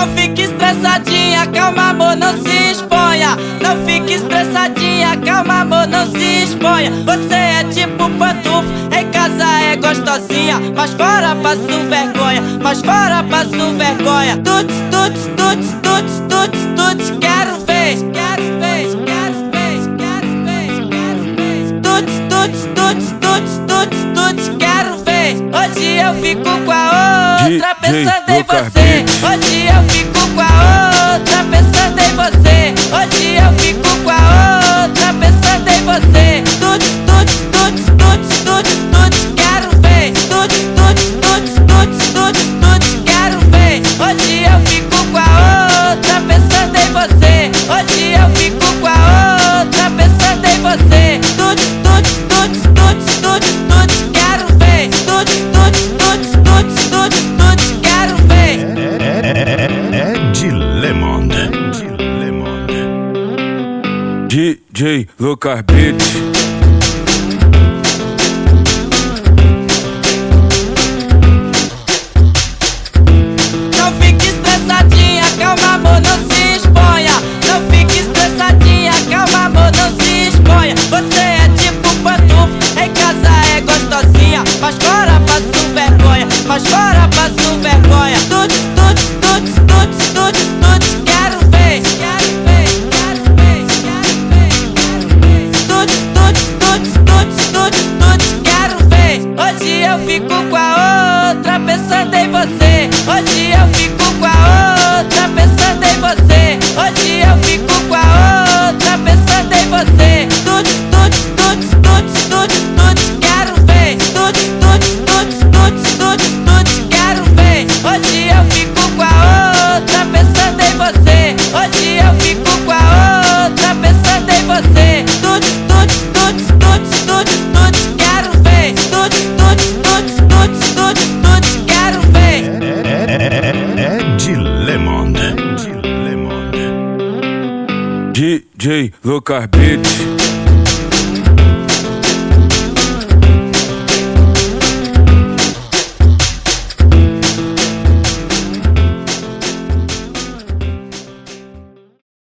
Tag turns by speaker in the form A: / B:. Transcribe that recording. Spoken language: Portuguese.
A: Não fique estressadinha, calma amor, não se exponha. Não fique estressadinha, calma amor, não se exponha. Você é tipo pantufo, em casa é gostosinha. Mas fora passo vergonha, mas fora passo vergonha. Tuts, tuts, tuts, tuts, tuts, tuts, quero ver Quero ver, quero ver, quero ver, quero ver. Tuts, tuts, tuts, tuts, tuts, tuts, quero ver. Hoje eu fico com a outra pensando em você Hoje eu fico com a outra
B: Lemon.
C: DJ Lucas Beats.
A: Hoje eu fico com a outra pensando em você. Hoje eu fico com a outra pensando em você. Hoje eu fico com a outra pensando em você. Tuts, tuts, tuts, tuts, tuts, tuts, quero ver. Tuts,
C: DJ Lucas Beats.